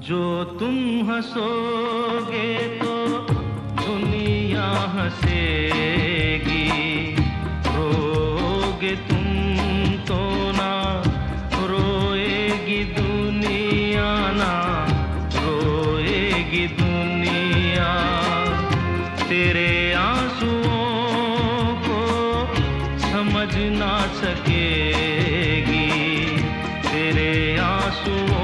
जो तुम हंसोगे तो दुनिया हंसेगी। रोगे तुम तो ना, रोएगी दुनिया ना, रोएगी दुनिया। तेरे आंसुओं को समझ ना सकेगी। तेरे आंसुओं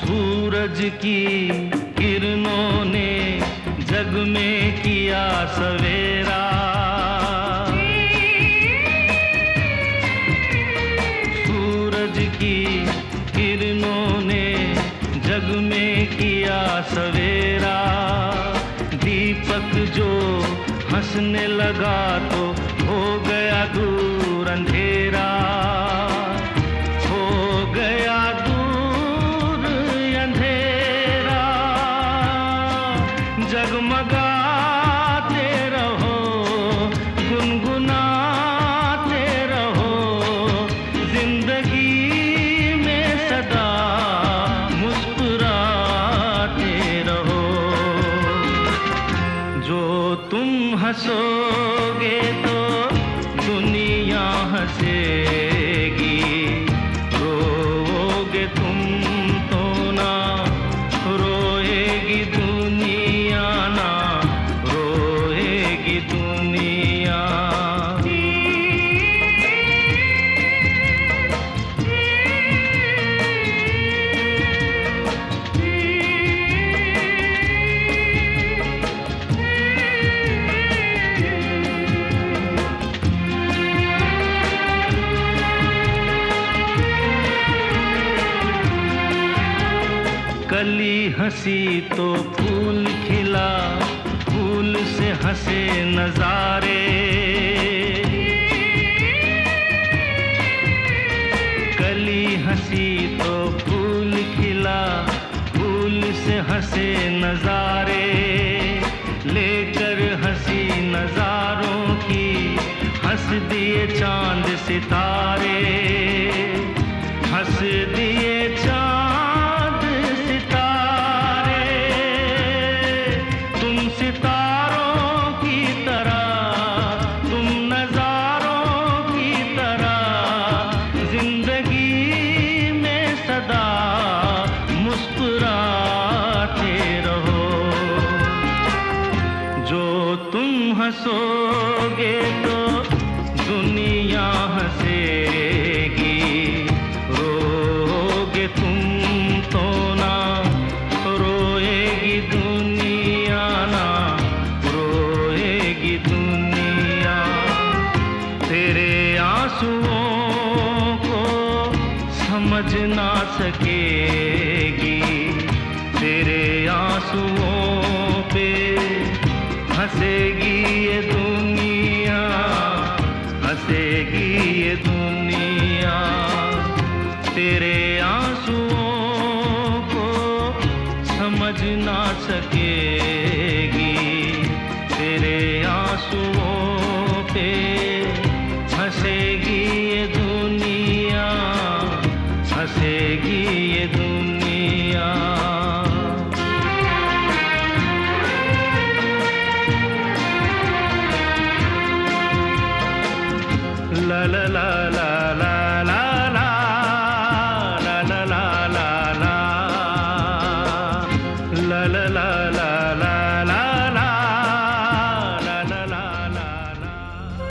सूरज की किरणों ने जग में किया सवेरा सवेरा, दीपक जो हंसने लगा तो हो गया दूर अंधेरा। हो गया दूर अंधेरा। जगमगाते रहो गुनगुनाते हंसोगे तो दुनिया हंसेगी। हँसी तो फूल खिला, फूल से हंसे नजारे। कली हँसी तो फूल खिला, फूल से हंसे नजारे। लेकर हँसी नजारों की, हंस दिए चाँद सितारे। हंस दिए तुम हंसोगे तो दुनिया हंसेगी। हंसेगी ये दुनिया हंसेगी ये दुनिया। तेरे आंसुओं को समझ ना सकेगी